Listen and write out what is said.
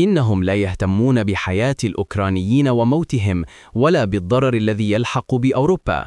إنهم لا يهتمون بحياة الأوكرانيين وموتهم ولا بالضرر الذي يلحق بأوروبا.